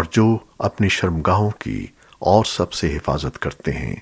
اور جو اپنی شرمگاہوں کی اور سب سے حفاظت کرتے ہیں۔